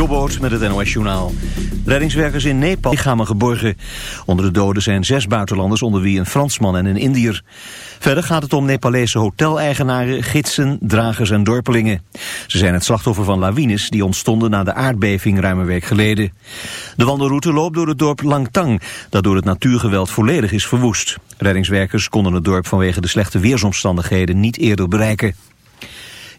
Jobboot met het NOS Journaal. Reddingswerkers in Nepal lichamen geborgen. Onder de doden zijn zes buitenlanders, onder wie een Fransman en een Indiër. Verder gaat het om Nepalese hoteleigenaren, gidsen, dragers en dorpelingen. Ze zijn het slachtoffer van lawines die ontstonden na de aardbeving ruim een week geleden. De wandelroute loopt door het dorp Langtang, dat door het natuurgeweld volledig is verwoest. Reddingswerkers konden het dorp vanwege de slechte weersomstandigheden niet eerder bereiken.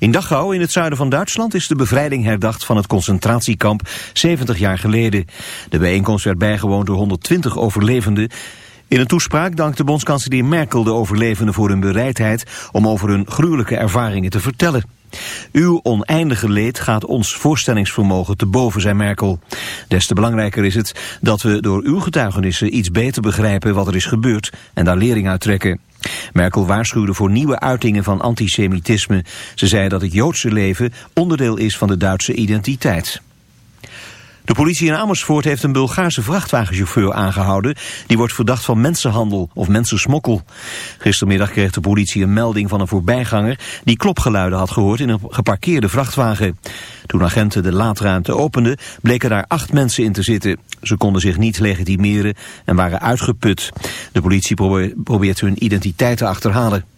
In Dachau, in het zuiden van Duitsland, is de bevrijding herdacht van het concentratiekamp 70 jaar geleden. De bijeenkomst werd bijgewoond door 120 overlevenden. In een toespraak dankte bondskanselier Merkel de overlevenden voor hun bereidheid om over hun gruwelijke ervaringen te vertellen. Uw oneindige leed gaat ons voorstellingsvermogen te boven, zei Merkel. Des te belangrijker is het dat we door uw getuigenissen iets beter begrijpen wat er is gebeurd en daar lering uit trekken. Merkel waarschuwde voor nieuwe uitingen van antisemitisme. Ze zei dat het Joodse leven onderdeel is van de Duitse identiteit. De politie in Amersfoort heeft een Bulgaarse vrachtwagenchauffeur aangehouden. Die wordt verdacht van mensenhandel of mensensmokkel. Gistermiddag kreeg de politie een melding van een voorbijganger... die klopgeluiden had gehoord in een geparkeerde vrachtwagen. Toen agenten de laadruimte openden, bleken daar acht mensen in te zitten. Ze konden zich niet legitimeren en waren uitgeput. De politie probeert hun identiteit te achterhalen.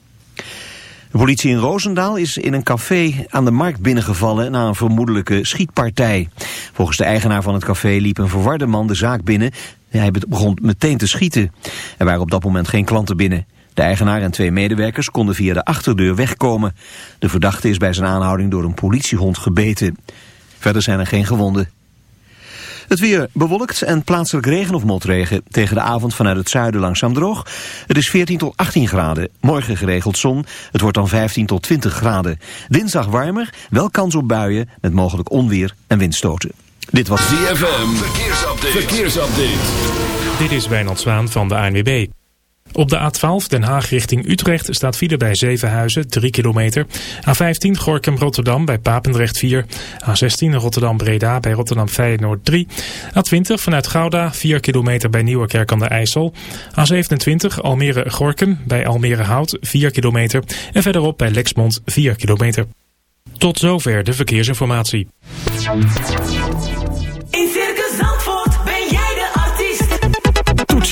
De politie in Roosendaal is in een café aan de markt binnengevallen na een vermoedelijke schietpartij. Volgens de eigenaar van het café liep een verwarde man de zaak binnen. Hij begon meteen te schieten. Er waren op dat moment geen klanten binnen. De eigenaar en twee medewerkers konden via de achterdeur wegkomen. De verdachte is bij zijn aanhouding door een politiehond gebeten. Verder zijn er geen gewonden. Het weer bewolkt en plaatselijk regen of motregen. Tegen de avond vanuit het zuiden langzaam droog. Het is 14 tot 18 graden. Morgen geregeld zon. Het wordt dan 15 tot 20 graden. Dinsdag warmer, wel kans op buien met mogelijk onweer en windstoten. Dit was ZFM. Verkeersupdate. Verkeersupdate. Dit is Wijnald Zwaan van de ANWB. Op de A12 Den Haag richting Utrecht staat file bij Zevenhuizen, 3 kilometer. A15 Gorkum-Rotterdam bij Papendrecht 4. A16 Rotterdam-Breda bij Rotterdam Feyenoord 3. A20 vanuit Gouda 4 kilometer bij Nieuwerkerk aan de IJssel. A27 Almere-Gorkum bij Almere Hout 4 kilometer. En verderop bij Lexmond 4 kilometer. Tot zover de verkeersinformatie.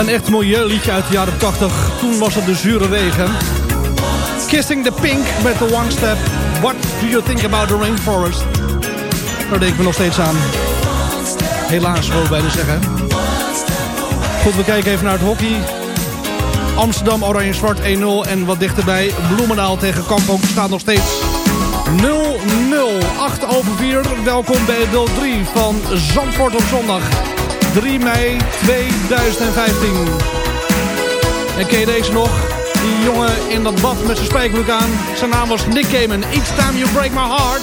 Een echt mooi liedje uit de jaren 80. Toen was het de zure regen. Kissing the Pink met de One Step. What do you think about the rainforest? Daar denk ik me nog steeds aan. Helaas, wil ik bijna zeggen. Goed, we kijken even naar het hockey. Amsterdam Oranje-Zwart 1-0. En wat dichterbij, Bloemendaal tegen Kampong staat nog steeds 0-0. 8 over 4. Welkom bij deel 3 van Zandvoort op zondag. 3 mei 2015. En ken je deze nog? Die jongen in dat bad met zijn spijkerbroek aan. Zijn naam was Nick Cayman. Each time you break my heart.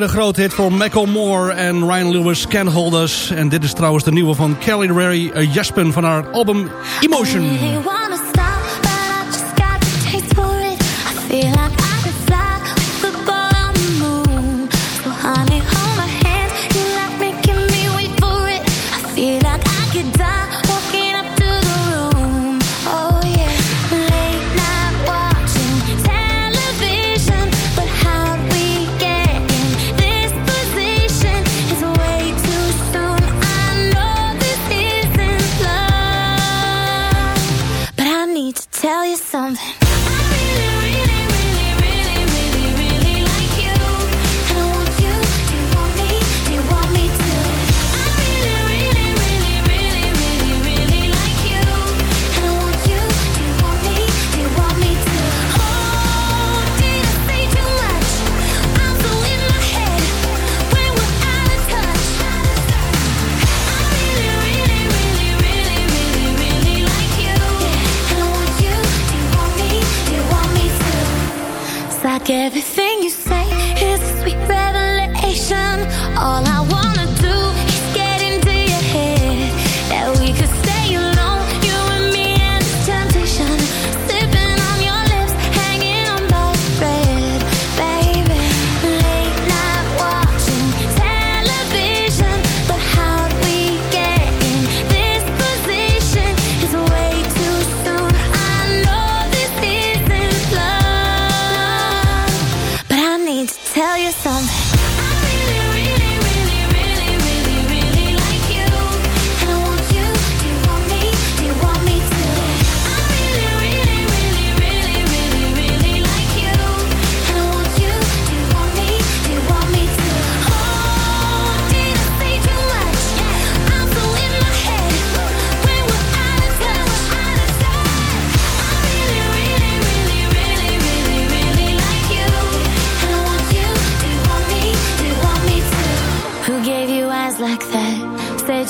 een groot hit voor Macklemore en Ryan Lewis, Can Hold Us. En dit is trouwens de nieuwe van Kelly Ray uh, Jaspen van haar album Emotion.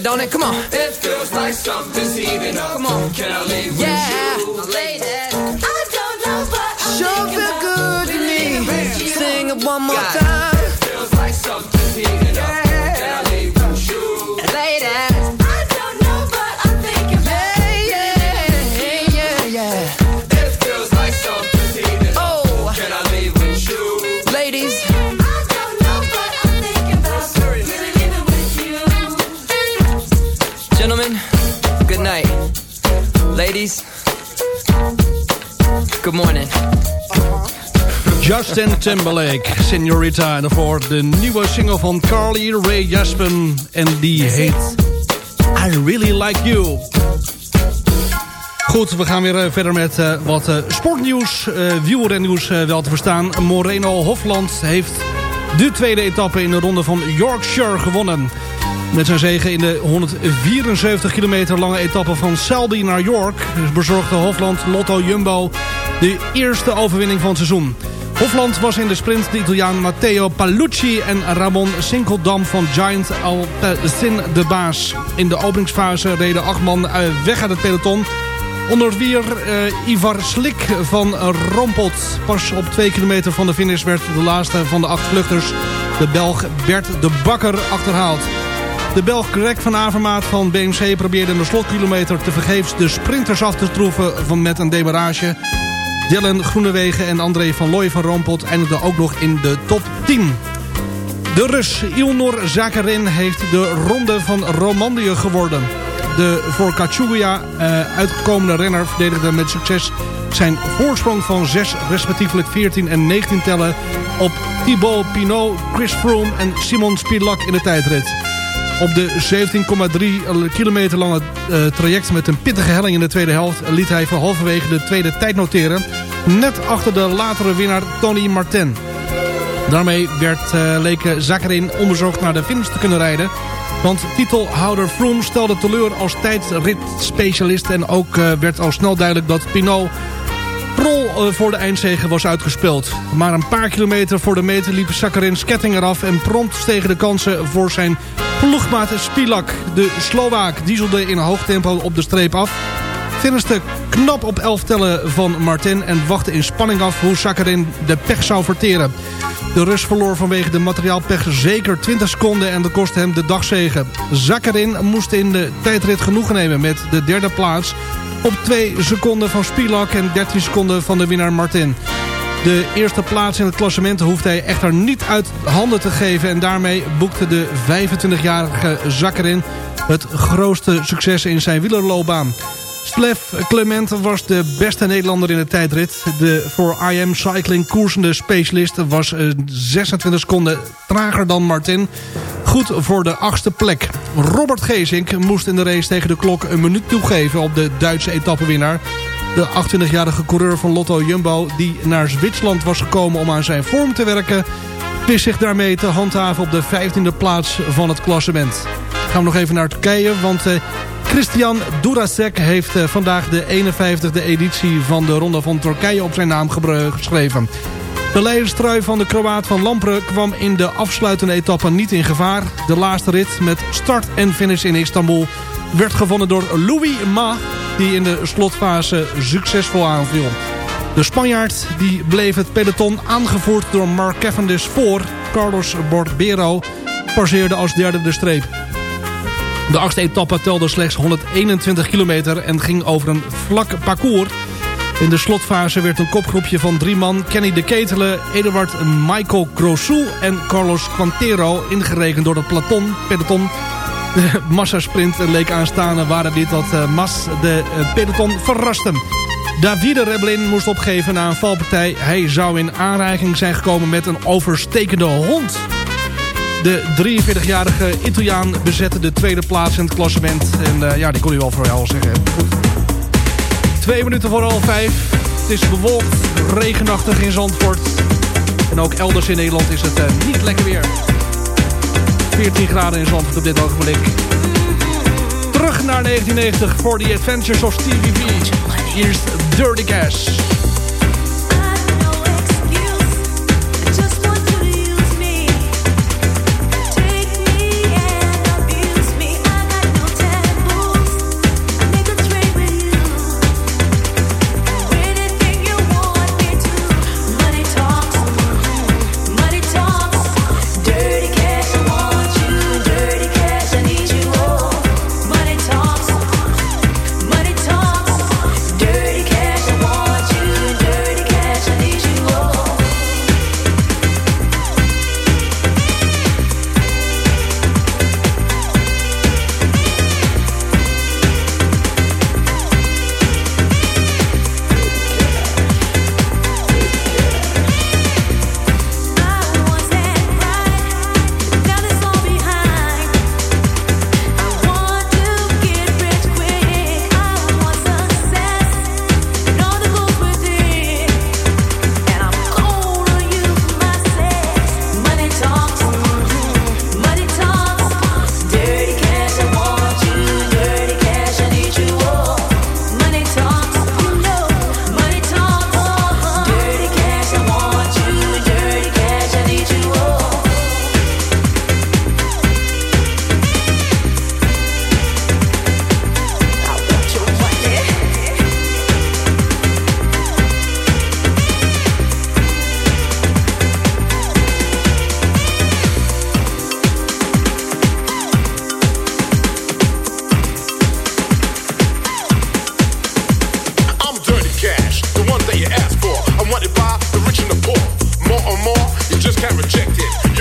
good, don't it? Come on. It feels like something's heating up. Come on. Can I leave yeah. with you? Ladies, I don't know, but I'm sure feel good to me. Sing it one more time. Justin Timberlake, Senorita. En daarvoor de nieuwe single van Carly Rae Jepsen. En die heet I Really Like You. Goed, we gaan weer eh, verder met eh, wat eh, sportnieuws, uh, wielrennieuws eh, wel te verstaan. Moreno Hofland heeft de tweede etappe in de ronde van Yorkshire gewonnen. Met zijn zegen in de 174 kilometer lange etappe van Selby naar York... bezorgde Hofland Lotto Jumbo de eerste overwinning van het seizoen. Hofland was in de sprint de Italiaan Matteo Palucci en Ramon Sinkeldam van Giant Alpecin de baas. In de openingsfase reden acht man eh, weg uit het peloton... Onder wie er eh, Ivar Slik van Rompot. Pas op twee kilometer van de finish werd de laatste van de acht vluchters... de Belg Bert de Bakker achterhaald. De Belg Greg van Avermaat van BMC probeerde in de slotkilometer te vergeefs de sprinters af te troeven van met een demarage. Dylan Groenewegen en André van Looy van Rompot eindigden ook nog in de top 10. De Rus Ilnor Zakarin heeft de ronde van Romandie geworden. De voor Kachuya uh, uitgekomende renner verdedigde met succes zijn voorsprong van 6 respectievelijk 14 en 19 tellen op Thibaut Pinot, Chris Froome en Simon Spirlak in de tijdrit. Op de 17,3 kilometer lange uh, traject met een pittige helling in de tweede helft... liet hij voor halverwege de tweede tijd noteren. Net achter de latere winnaar Tony Martin. Daarmee werd, uh, leek Zakarin onbezorgd naar de finish te kunnen rijden. Want titelhouder Froome stelde teleur als tijdritspecialist... en ook werd al snel duidelijk dat Pinot rol uh, voor de eindzege was uitgespeeld. Maar een paar kilometer voor de meter liep Zakarin sketting eraf... en prompt stegen de kansen voor zijn ploegmaat Spilak. De Slovaak dieselde in hoog tempo op de streep af. Finiste knap op 11 tellen van Martin... en wachtte in spanning af hoe Zakarin de pech zou verteren. De Rus verloor vanwege de materiaalpech zeker 20 seconden en dat kostte hem de dagzegen. Zakarin moest in de tijdrit genoegen nemen met de derde plaats... op 2 seconden van Spilak en 13 seconden van de winnaar Martin. De eerste plaats in het klassement hoefde hij echter niet uit handen te geven... en daarmee boekte de 25-jarige Zakarin het grootste succes in zijn wielerloopbaan. Stef Clement was de beste Nederlander in de tijdrit. De voor IM Cycling koersende specialist was 26 seconden trager dan Martin. Goed voor de achtste plek. Robert Geesink moest in de race tegen de klok een minuut toegeven op de Duitse etappewinnaar. De 28-jarige coureur van Lotto Jumbo die naar Zwitserland was gekomen om aan zijn vorm te werken... wist zich daarmee te handhaven op de 15e plaats van het klassement. Gaan we nog even naar Turkije, want... Uh, Christian Durasek heeft uh, vandaag de 51e editie van de Ronde van Turkije op zijn naam geschreven. De leiderstrui van de Kroaat van Lampre kwam in de afsluitende etappe niet in gevaar. De laatste rit met start en finish in Istanbul werd gewonnen door Louis Ma... die in de slotfase succesvol aanviel. De Spanjaard die bleef het peloton aangevoerd door Mark Cavendish voor. Carlos Bordero passeerde als derde de streep. De achtste etappe telde slechts 121 kilometer en ging over een vlak parcours. In de slotfase werd een kopgroepje van drie man... Kenny de Ketelen, Eduard Michael Grossou en Carlos Quantero... ingerekend door het peloton. peloton. De massasprint leek aanstaande waren dit dat uh, Mas de uh, peloton verraste. Davide Reblin moest opgeven na een valpartij. Hij zou in aanraking zijn gekomen met een overstekende hond. De 43-jarige Italiaan bezette de tweede plaats in het klassement. En eh, ja, die kon u wel voor jou zeggen. Twee minuten voor half vijf. Het is bewolkt, regenachtig in Zandvoort. En ook elders in Nederland is het eh, niet lekker weer. 14 graden in Zandvoort op dit ogenblik. Terug naar 1990 voor The Adventures of TVV. Eerst Dirty Cash.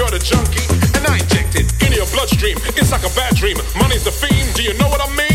A junkie, and I inject it in your bloodstream. It's like a bad dream. Money's the fiend. Do you know what I mean?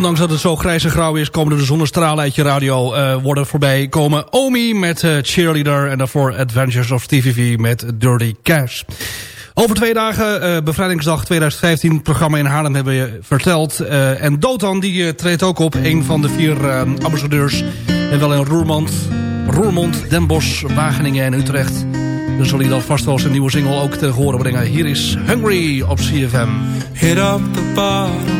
Ondanks dat het zo grijs en grauw is, komen er de zonnestralen uit je radio eh, worden voorbij komen. Omi met eh, Cheerleader en daarvoor Adventures of TVV met Dirty Cash. Over twee dagen, eh, bevrijdingsdag 2015, het programma in Haarlem hebben we je verteld. En Dotan die treedt ook op, een van de vier ambassadeurs. En wel in Roermond, Roermond, Den Bosch, Wageningen en Utrecht. Dan zal hij dan vast wel zijn nieuwe single ook te horen brengen. Hier is Hungry op CFM. Hit up the.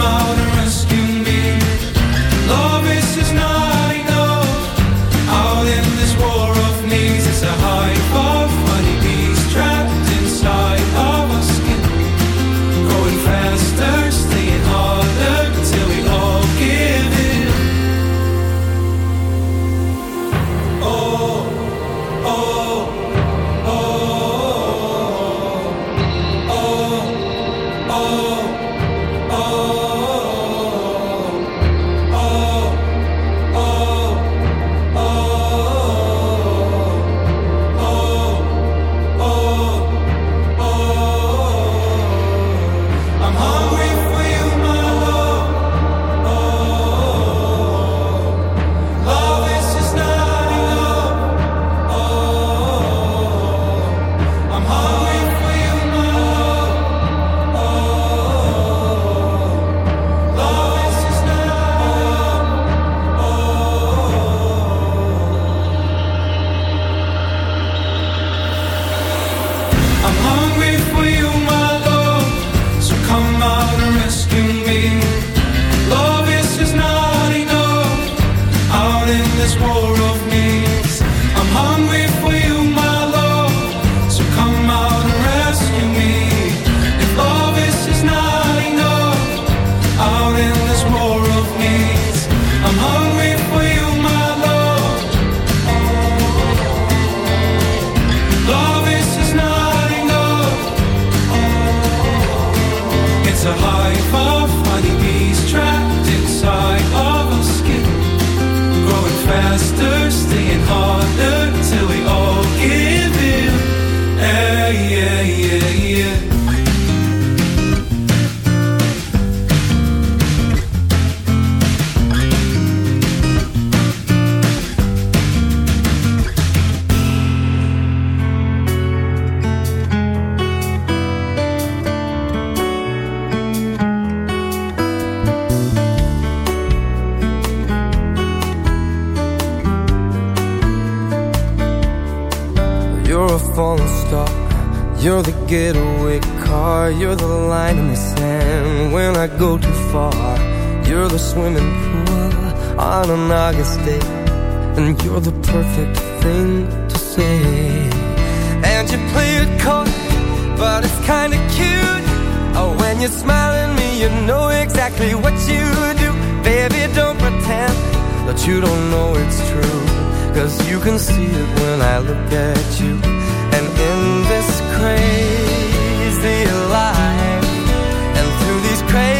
out rescue me. Swimming pool on an August day. And you're the perfect thing to say. And you play it coy, but it's kinda cute. Oh, when you smile at me, you know exactly what you do. Baby, don't pretend that you don't know it's true. Cause you can see it when I look at you. And in this crazy life, and through these crazy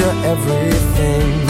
you're everything.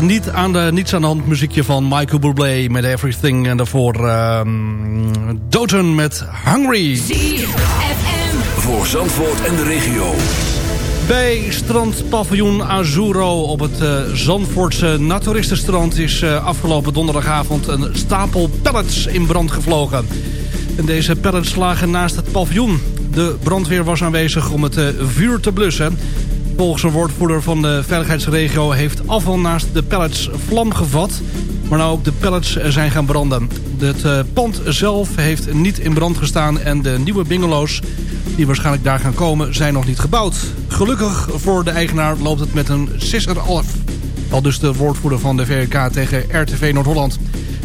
Niet aan de niets aan de hand muziekje van Michael Bublé met Everything. En daarvoor ehm Doten met Hungry. Voor Zandvoort en de regio. Bij strandpaviljoen Azuro op het eh, Zandvoortse naturistenstrand... is eh, afgelopen donderdagavond een stapel pallets in brand gevlogen. En deze pallets lagen naast het paviljoen. De brandweer was aanwezig om het eh, vuur te blussen. Volgens een woordvoerder van de veiligheidsregio... heeft afval naast de pallets vlam gevat... maar nou ook de pallets zijn gaan branden. Het eh, pand zelf heeft niet in brand gestaan... en de nieuwe bungalows die waarschijnlijk daar gaan komen... zijn nog niet gebouwd. Gelukkig voor de eigenaar loopt het met een sisser af. Al dus de woordvoerder van de VRK tegen RTV Noord-Holland.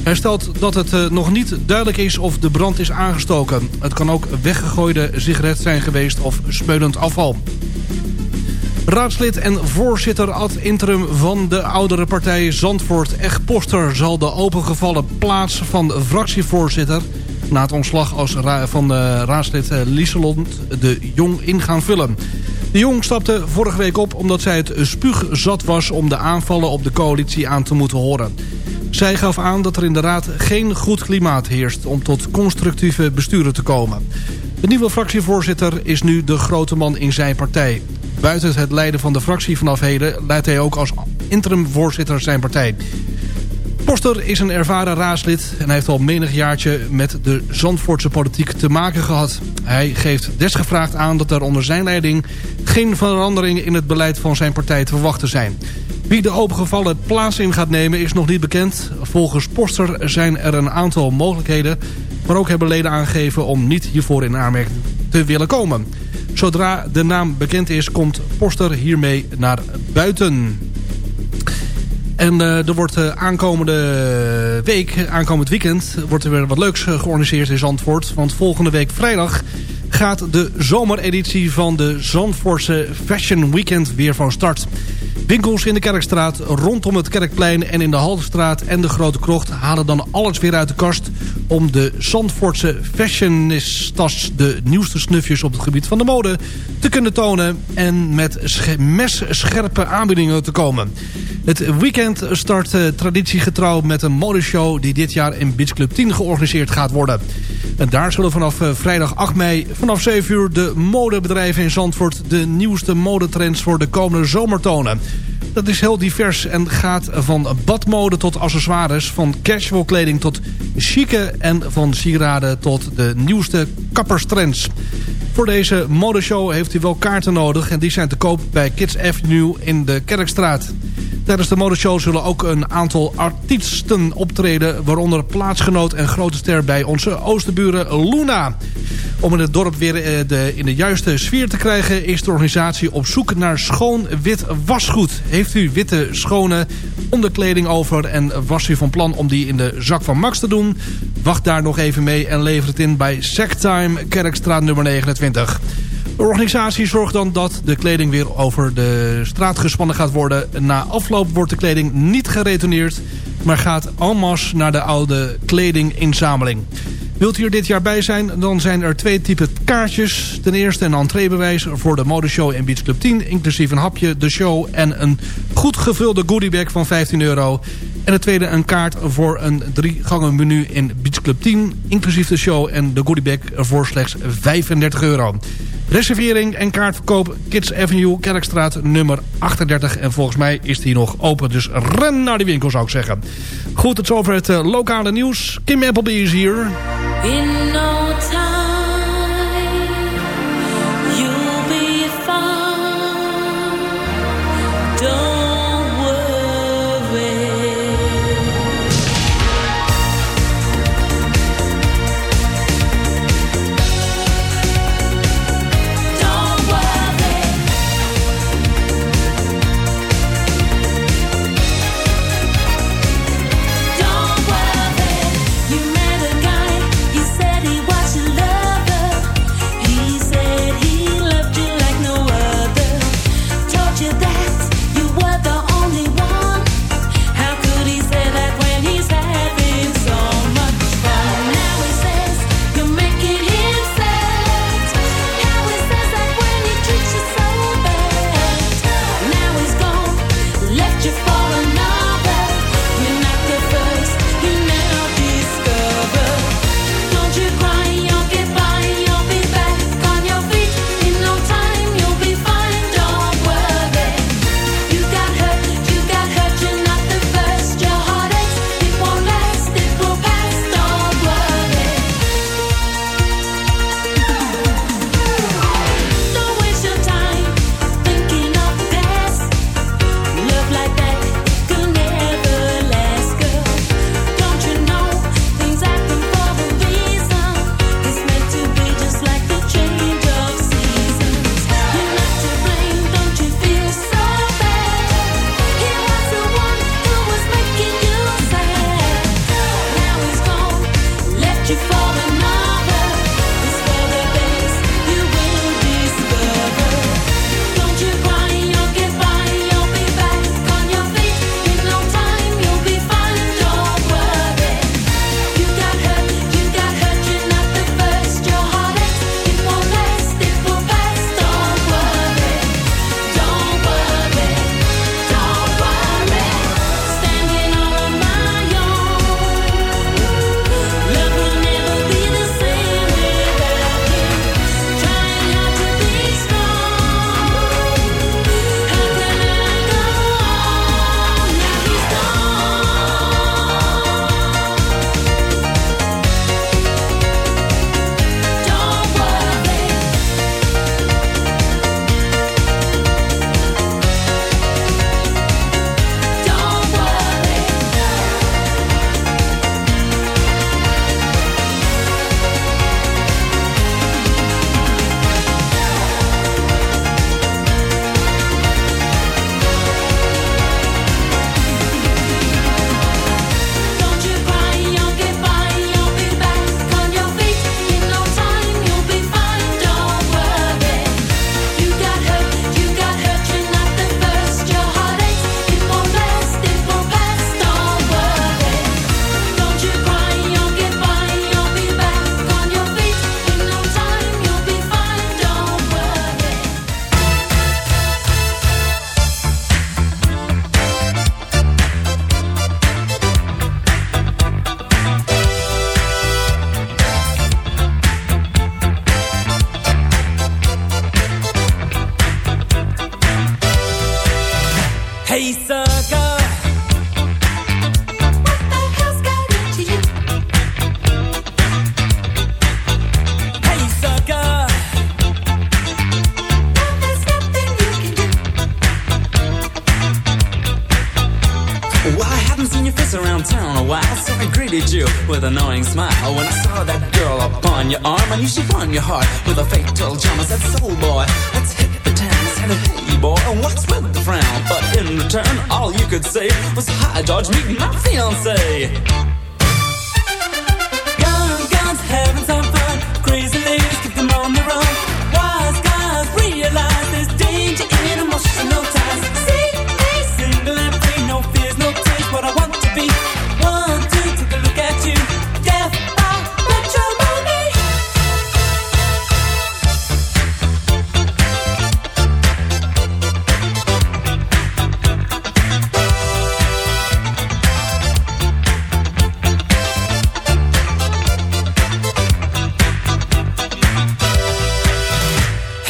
Hij stelt dat het eh, nog niet duidelijk is of de brand is aangestoken. Het kan ook weggegooide sigaret zijn geweest of speulend afval. Raadslid en voorzitter ad interim van de oudere partij Zandvoort Eg Poster... zal de opengevallen plaats van fractievoorzitter... na het ontslag als van de raadslid eh, Lieselond de Jong in gaan vullen. De Jong stapte vorige week op omdat zij het spuug zat was... om de aanvallen op de coalitie aan te moeten horen. Zij gaf aan dat er in de raad geen goed klimaat heerst... om tot constructieve besturen te komen. De nieuwe fractievoorzitter is nu de grote man in zijn partij. Buiten het leiden van de fractie vanaf heden... leidt hij ook als interimvoorzitter zijn partij. Poster is een ervaren raadslid en heeft al menig jaartje met de Zandvoortse politiek te maken gehad. Hij geeft desgevraagd aan dat er onder zijn leiding geen veranderingen in het beleid van zijn partij te verwachten zijn. Wie de opengevallen plaats in gaat nemen is nog niet bekend. Volgens Poster zijn er een aantal mogelijkheden... maar ook hebben leden aangegeven om niet hiervoor in aanmerking te willen komen. Zodra de naam bekend is, komt Poster hiermee naar buiten. En eh, er wordt uh, aankomende week, aankomend weekend... wordt er weer wat leuks uh, georganiseerd in Zandvoort. Want volgende week vrijdag gaat de zomereditie van de Zandvoortse Fashion Weekend weer van start. Winkels in de Kerkstraat, rondom het Kerkplein en in de Haltestraat en de Grote Krocht... halen dan alles weer uit de kast om de Zandvoortse fashionistas... de nieuwste snufjes op het gebied van de mode te kunnen tonen... en met sch messcherpe aanbiedingen te komen. Het weekend start uh, traditiegetrouw met een modeshow... die dit jaar in Beach Club 10 georganiseerd gaat worden. En daar zullen vanaf uh, vrijdag 8 mei vanaf 7 uur... de modebedrijven in Zandvoort de nieuwste modetrends voor de komende zomer tonen. Dat is heel divers en gaat van badmode tot accessoires... van casual kleding tot chique en van sieraden tot de nieuwste kapperstrends. Voor deze modeshow heeft u wel kaarten nodig... en die zijn te koop bij Kids Avenue in de Kerkstraat. Tijdens de modeshow zullen ook een aantal artiesten optreden... waaronder plaatsgenoot en grote ster bij onze oosterburen Luna. Om in het dorp weer de, in de juiste sfeer te krijgen... is de organisatie op zoek naar schoon wit wasgoed. Heeft u witte, schone onderkleding over... en was u van plan om die in de zak van Max te doen... wacht daar nog even mee en lever het in bij Sacktime, Kerkstraat nummer 29. De organisatie zorgt dan dat de kleding weer over de straat gespannen gaat worden. Na afloop wordt de kleding niet geretourneerd... maar gaat en naar de oude kledinginzameling. Wilt u er dit jaar bij zijn, dan zijn er twee typen kaartjes. Ten eerste een entreebewijs voor de modeshow in Beach Club 10... inclusief een hapje, de show en een goed gevulde goodiebag van 15 euro. En het tweede een kaart voor een drie gangen menu in Beach Club 10... inclusief de show en de goodiebag voor slechts 35 euro. Reservering en kaartverkoop Kids Avenue, Kerkstraat nummer 38. En volgens mij is die nog open, dus ren naar die winkel zou ik zeggen. Goed, het is over het lokale nieuws. Kim Appleby is hier. In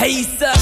Hey sucker.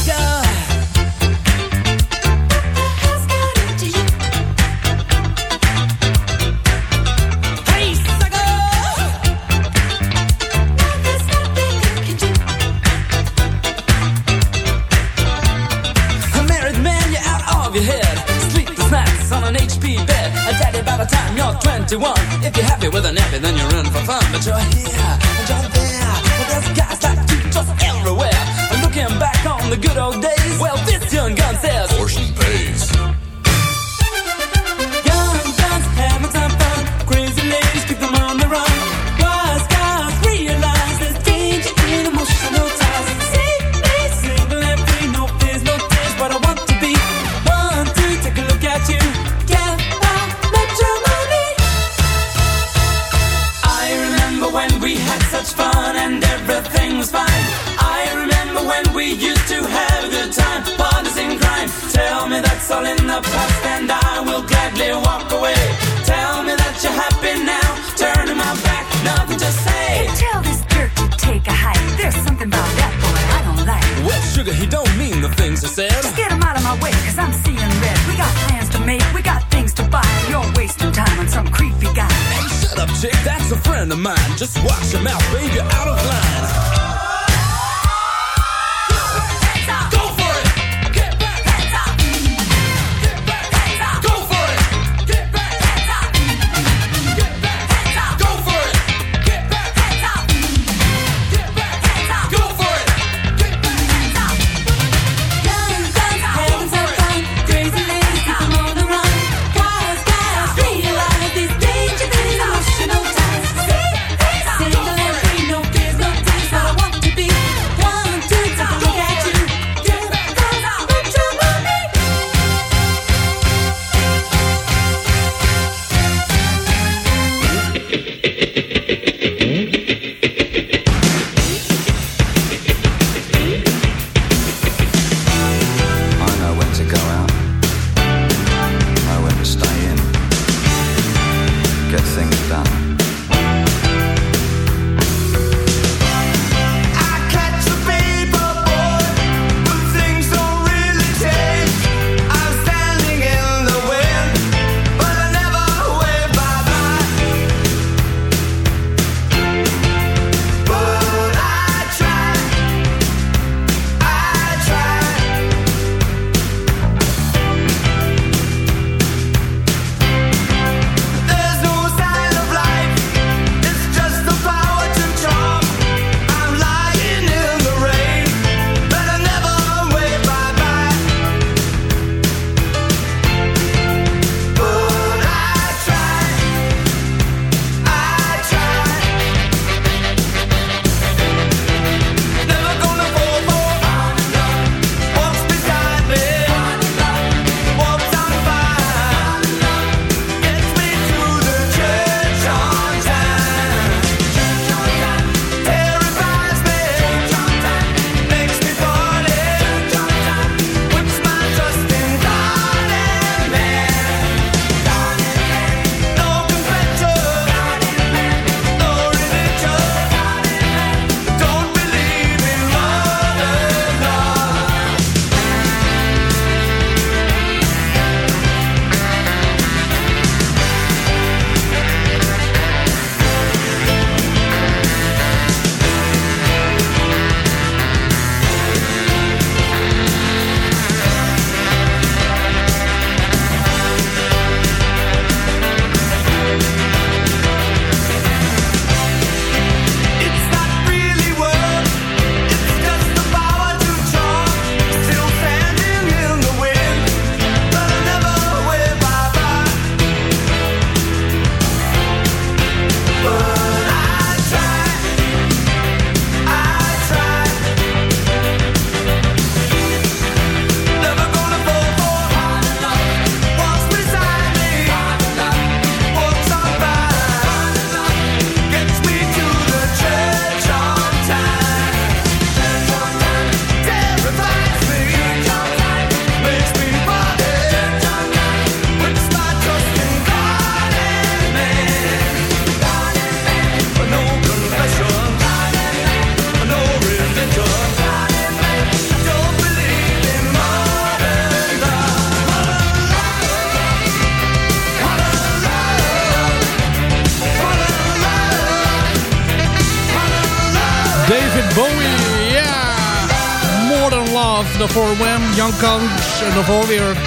Daarvoor weer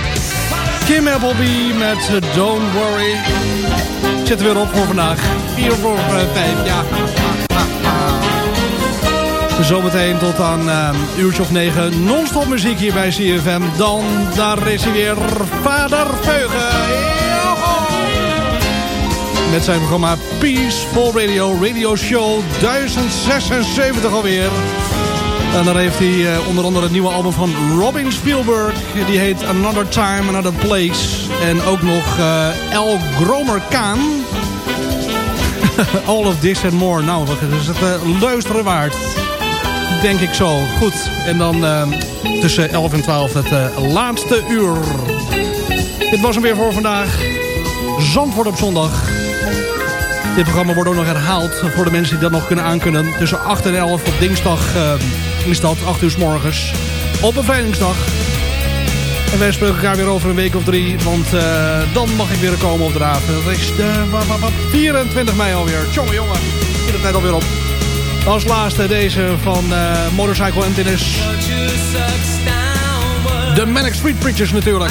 Kim Appleby met eh, Don't Worry. Zit er weer op voor vandaag. 4 voor 5, ja. Zometeen tot aan uh, uurtje of 9 non-stop muziek hier bij CFM. Dan, daar is hij weer, Vader Veugen. Met zijn programma Peaceful Radio, Radio Show 1076 alweer. En daar heeft hij eh, onder andere het nieuwe album van Robin Spielberg. Die heet Another Time, Another Place. En ook nog eh El Gromer Kaan. All of this and more. Nou, wat is het eh, luisteren waard. Denk ik zo. Goed. En dan eh, tussen 11 en 12 het eh, laatste uur. Dit was hem weer voor vandaag. Zandvoort op zondag. Dit programma wordt ook nog herhaald voor de mensen die dat nog kunnen aankunnen. Tussen 8 en 11 op dinsdag eh, is dat, 8 uur s morgens. Op een veilingsdag. En wij spreken elkaar weer over een week of drie. Want eh, dan mag ik weer komen op de. Dat is de wa- wa- wa- 24 mei alweer. Tjonge jongen, zit het net alweer op. Als laatste deze van eh, Motorcycle Emptiness. De Manic Street Preachers natuurlijk.